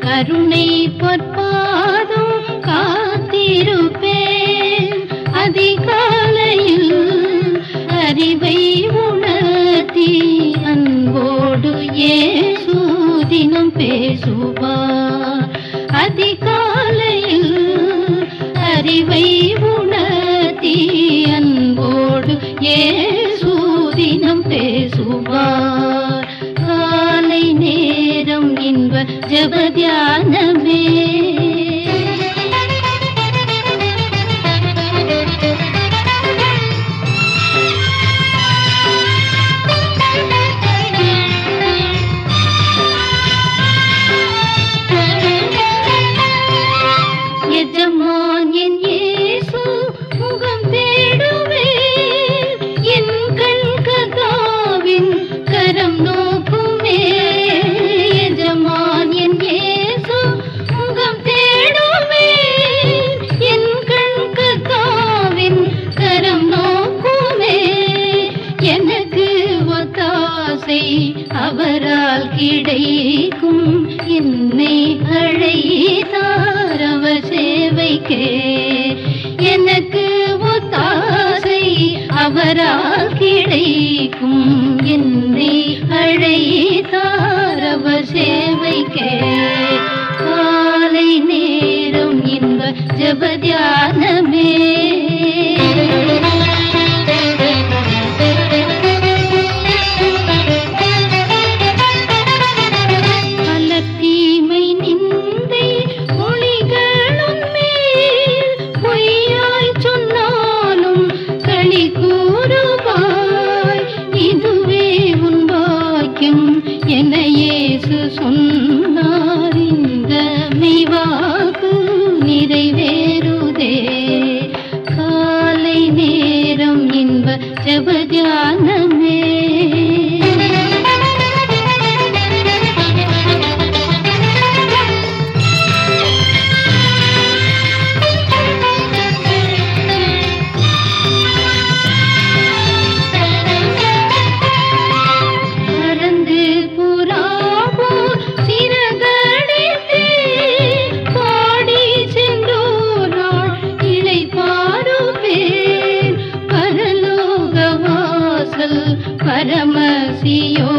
கருணை பொற்பாதும் காத்திருப்பேன். அதிகாலையில் அறிவை உணர்த்தி அன்போடு ஏ சூதினம் பேசுவா அதிகாலையில் அறிவை உணர்த்தி அன்போடு ஏ சூதினம் பேசுவா जब ध्यान ஆசை அவரால் கிடைக்கும். என்னை அழைத்தார் அவர் சேவைக்கே. எனக்கு ஒத்தாசை அவரால் கிடைக்கும். இறைவே परमसियो